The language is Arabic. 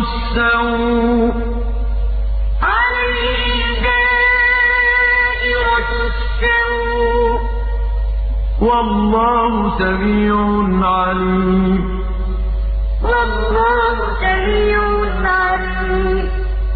السَّوْءِ ۗ وَاللَّهُ سَمِيعٌ عَلِيمٌ